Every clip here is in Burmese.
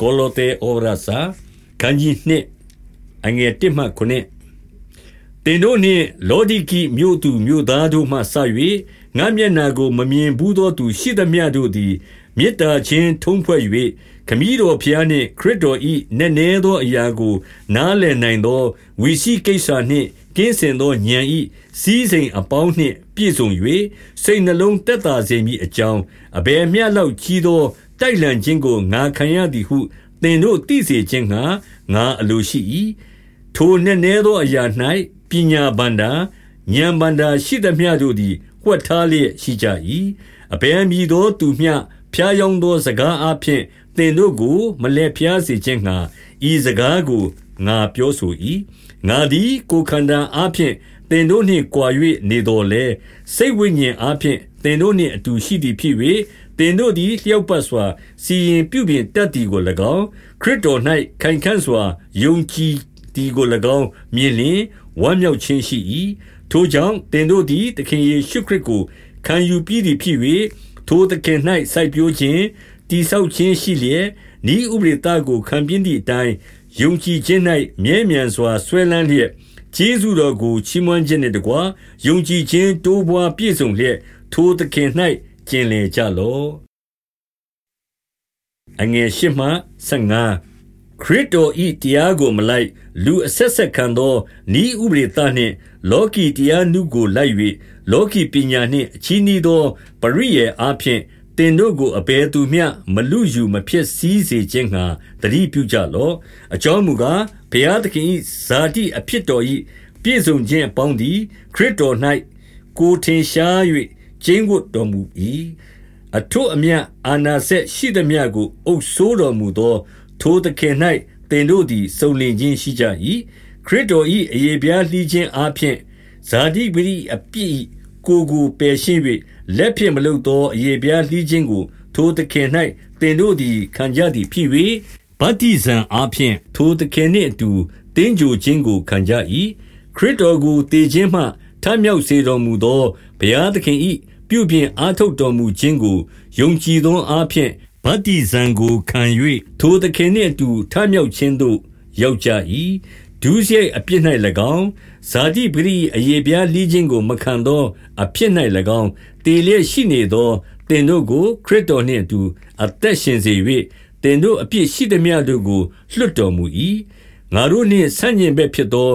ကောလောသဲဩဝါဒစာခန်းကြီးနှစ်အငယ်1မှ9တင်တို့နှင့်လောဒီကိမြို့သူမြို့သားတို့မှဆ၍ငါမျက်နာကို မမြင်ဘူးသောသူရှိသမျှတို့သည်မေတ္တာချင်းထုံးဖွဲ့၍ခမည်းတော်ဖျားနှင့်ခရစ်တော်၏နည်းနည်းသောအရာကို နားလည်နိုင်သောဝီရှိကိစ္စနှင့်ကင်းစင်သောဉာဏ်၏စည်းစိမ်အပေါင်းနှင့်ပြည့်စုံ၍စိတ်နှလုံးတက်တာစေမည်အကြောင်းအဘယ်မျှလောက်ကြီးသော တိုက်လံခြင်းကိုငါခံရသည်ဟုသင်တို့သိစေခြင်းငှါငါအလိုရှိ၏။ထိုနက်နဲသောအရာ၌ပညာဘဏ္ဍာဉာဏ်ဘဏ္ဍာရှိသမျှတို့သည်ဝှက်ထားလျက်ရှိကြ၏။အဘယ်မည်သောသူမျှဖြားယောင်းသောစကားအားဖြင့်သင်တို့ကိုမလှည့်ဖြားစေခြင်းငှါဤစကားကိုငါပြောဆို၏။ငါသည်ကိုယ်ခန္ဓာအားဖြင့်သင်တို့နှင့်ကွာ၍နေသော်လည်း၊စိတ်ဝိညာဉ်အားဖြင့်သင်တို့နှင့်အတူရှိသည်ဖြစ်၍သ င်တို့သည်လျောက်ပတ်စွာ စီရင်ပြုပြင်တတ်သည်ကို၎င်းခရစ်တော်၌ခိုင်ခံ့စွာယုံကြည်သည်ကို၎င်းမြင်လျင်ဝမ်းမြောက်ခြင်းရှိ၏ထိုကြောင့်သင်တို့သည်သခင်ယေရှုခရစ်ကိုခံယူပြီးသည်ဖြစ်၍ထိုသခင်၌စိုက်ပျိုးခြင်းတိဆောက်ခြင်းရှိလျက်ဤဥပရိသကိုခံပြင်းသည့်အတိုင်းယုံကြည်ခြင်း၌မြဲမြံစွာဆွဲလန်းလျက်ကျေးဇူးတော်ကိုချီးမွမ်းခြင်းနှင့်တကွယုံကြည်ခြင်းတိုးပွားပြည့်စုံလျက်ထိုသခင်၌ ကျင်လည်ကြလော့အငယ်ရှိမှ15ခရစ်တော်ဤတရားကိုမလိုက် လူအဆက်ဆက်ခံသောဤဥပရိသနှင့် လောကီတရားနုကိုလိုက်၍လောကီပညာနှင့်အချီးနှီးသော ပရိယေအားဖြင့်တင်တို့ကိုအဘယ်သူမျှမလူယူမဖြစ်စည်းစေခြင်းငှာတတိပြုကြလော့အကြောင်းမူကားဘုရားသခင်၏ဇာတိအဖြစ်တော်၏ပြည့်စုံခြင်းအပေါင်းသည် ခရစ်တော်၌ကိုထင်ရှား၍ ကျင်းဝတ်တော်မူ၏အထွတ်အမြတ်အာနာစက်ရှိသည်မြတ်ကို အုပ်ဆိုးတော်မူသော ထိုသခင်၌တင်တို့သည်စုံလင်ခြင်းရှိကြ၏ခရစ်တော်၏အယေပြားလှီးခြင်းအပြင်ဇာတိပရိအပြည့်ကိုကိုပယ်ရှင်း၍လက်ဖြင့်မလုပ်သောအယေပြားလှီးခြင်းကို ထိုသခင်၌တင်တို့သည်ခံကြသည်ဖြစ်၍ဗတ္တိဇံအပြင်ထိုသခင်နှင့်အတူတင်းကြိုခြင်းကိုခံကြ၏ခရစ်တော်ကိုတည်ခြင်းမှထမြောက်စေတော်မူသောဘုရားသခင်၏ ပြုပြင်အားထုတ်တော်မူခြင်းကိုယုံကြည်သောအားဖြင့်ဗတ္တိဇံကိုခံ၍ထိုသခင်နှင့်အတူထမြောက်ခြင်းသို့ရောက်ကြ၏ဒုစရိုက်အပြစ်၌၎င်းဇာတိပရိအယေပြားလီးခြင်းကိုမခံသောအဖြစ်၌၎င်းတည်လျက်ရှိနေသောတင်တို့ကို ခရစ်တော်နှင့်အတူအသက်ရှင်စေ၍တင်တို့အပြစ်ရှိသည်များတို့ကိုလွတ်တော်မူ၏ငါတို့နှင့်ဆန့်ကျင်ဘက်ဖြစ်သော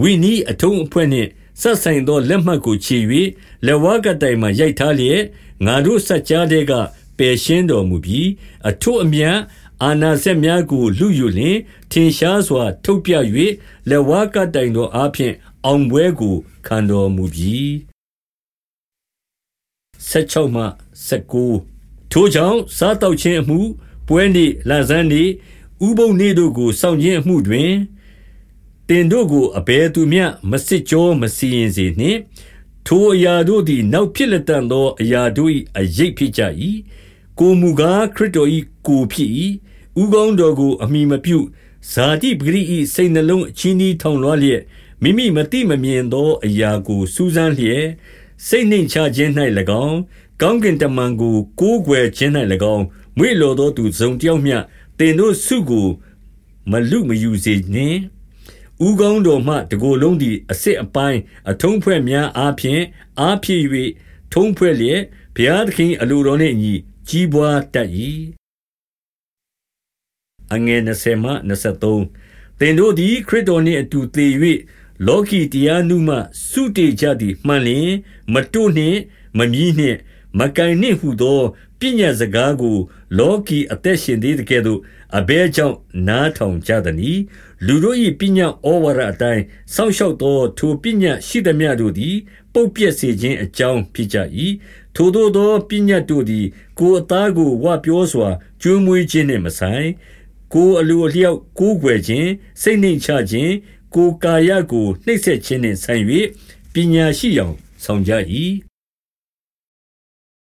ဝိနည်းအထုံးအဖွဲ့နှင့် ဆက်ဆိုင်သောလက်မှတ်ကိုခြေ၍လက်ဝါးကတိုင်မှရိုက်ထားလျက်ငါတို့စัจ जा တဲ့ကပယ်ရှင်းတော်မူပြီးအထို့အမြတ်အာနာစက်များကိုလူယူလင်ထင်ရှားစွာ ထုတ်ပြ၍လက်ဝါးကတိုင်တော်အားဖြင့်အောင်ပွဲကိုခံတော်မူပြီး16မှ19ထိုကြောင့်စားတော့ခြင်းအမှုပွဲနေ့လဆန်းနေ့ဥပုံနေ့တို့ကိုစောင့်ခြင်းအမှုတွင် တင်တို့ကိုအဘယ်သူမျှမစစ်ကြောမစီရင်စေနှင့်ထိုအရာတို့သည် နောက်ဖြစ်လက်တန်သောအရာတို့၏အရေးဖြစ်ကြ၏ကိုမူကားခရစ်တော်၏ကိုဖြစ်၏ဥကောင်းတော်ကို အမိမပြုဇာတိပဂရိ၏စိတ်နှလုံးအချင်းဤထောင်လွှားလျက်မိမိမတိမမြင်သောအရာကိုစူးစမ်းလျက်စိတ်နှိမ်ချခြင်း၌၎င်းကောင်းကင်တမန်ကိုကိုးကွယ်ခြင်း၌၎င်းမွေလော်သောသူဇုံတယောက်မျှတင်တို့စုကို မလူမယူစေနှင့် ဥကောင်းတော်မှ တကိုယ်လုံးသည်အစစ်အပိုင်းအထုံးဖွဲ့များအားဖြင့် အားဖြည့်၍ထုံးဖွဲ့လျက် ဘုရားသခင် အလိုတော်နှင့်အညီ ကြီးပွားတတ်၏အငယ်20မှ23သင်တို့သည် ခရစ်တော်နှင့်အတူသေ၍လောကီတရားနုမှ စုတည်ကြသည်မှန်လျင် မတို့နှင့် မမြည်နှင့် မကင်နှင့်ဟုသောပညာစကားကို လောကီအသက်ရှင်သေးတဲ့ကဲ့သို့အဘဲကြောင့်နားထောင်ကြသည်။လူတို့၏ပညာဩဝါဒအတိုင်းစောင့်ရှောက်သော ထိုပညာရှိသမျှတို့သည် ပုပ်ပြက်စေခြင်းအကြောင်းဖြစ်ကြ၏။ထိုသို့သောပညာတို့သည် ကိုယ်အသားကိုဝပြောစွာကျွေးမွေးခြင်းနှင့်မဆိုင်။ကိုယ်အလိုအလျောက်ကိုးကွယ်ခြင်း၊စိတ်နှိမ့်ချခြင်း၊ကိုယ်ကာယကိုနှိပ်စက်ခြင်းနှင့်ဆိုင်၍ပညာရှိယောင်ဆောင်ကြ၏